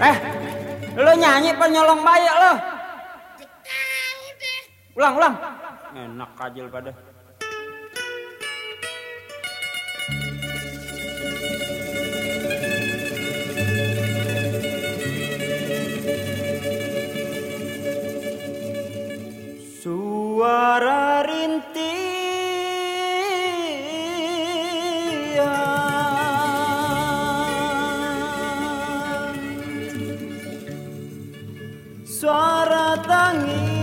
Eh, lo nyanyi penyolong bayak lo Ulang, ulang. Enak kajil pada. Suara rintik Suara tangisan.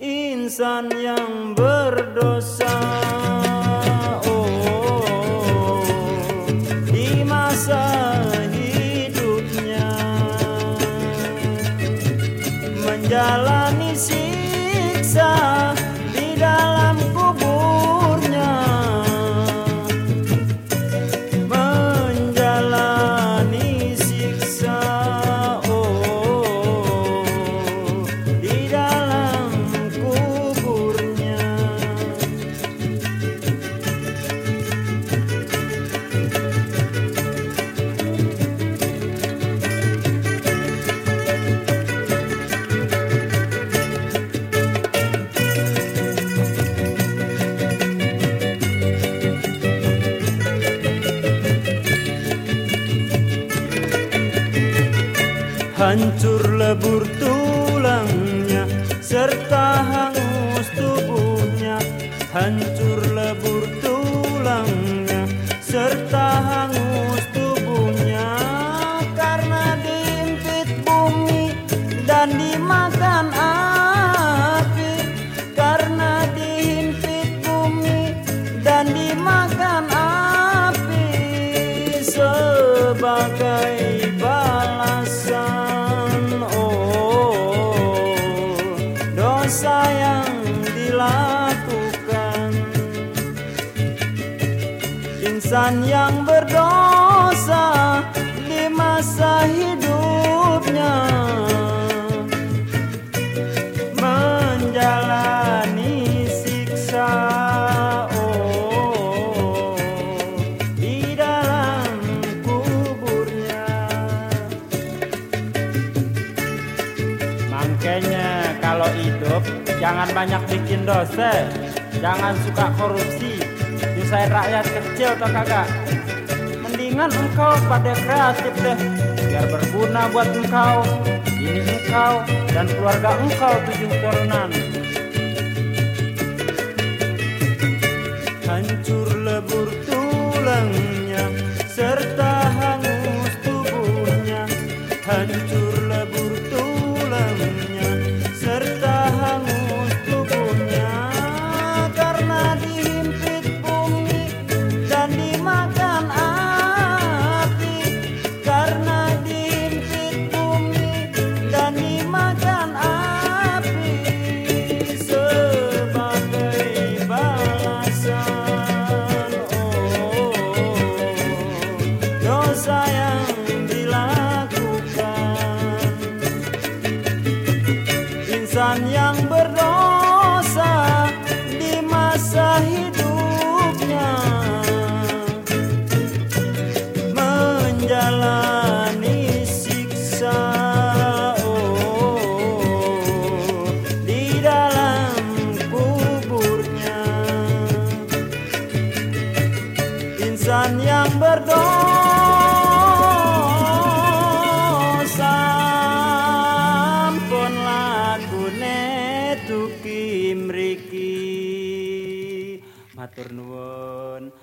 Insan yang berdosa hancur lebur tulangnya serta hangus tubuhnya. Hancur lebur tulangnya serta hangus tubuhnya. Karena diimpit bumi dan dimakan api karena dihimpit bumi dan dimakan insan yang berdosa di masa hidupnya. Menjalani siksa oh di dalam kuburnya. Makanya kalau hidup jangan banyak bikin dosa. Jangan suka korupsi nyusahin rakyat kecil atau kagak mendingan engkau pada kreatif deh biar berguna buat engkau ini engkau dan keluarga engkau tujuh turunan hancur insan yang berdosa di masa hidupnya. Menjalani siksa oh di dalam kuburnya. Insan yang berdosa dugi mriki. Matur nuwun.